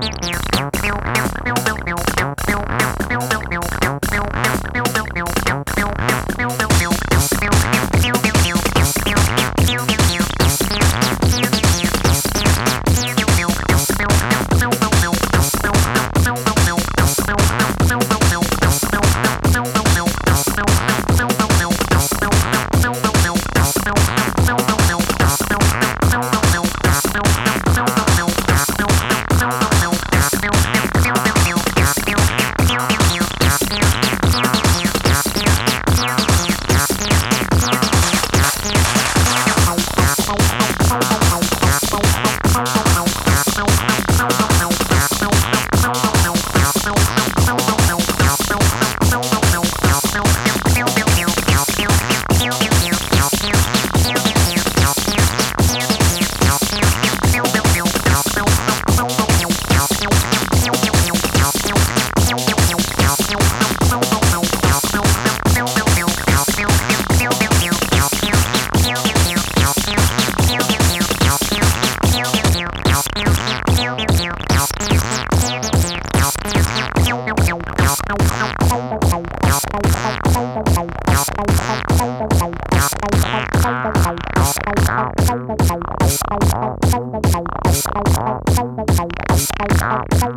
Meu, meu, meu, meu, meu, meu.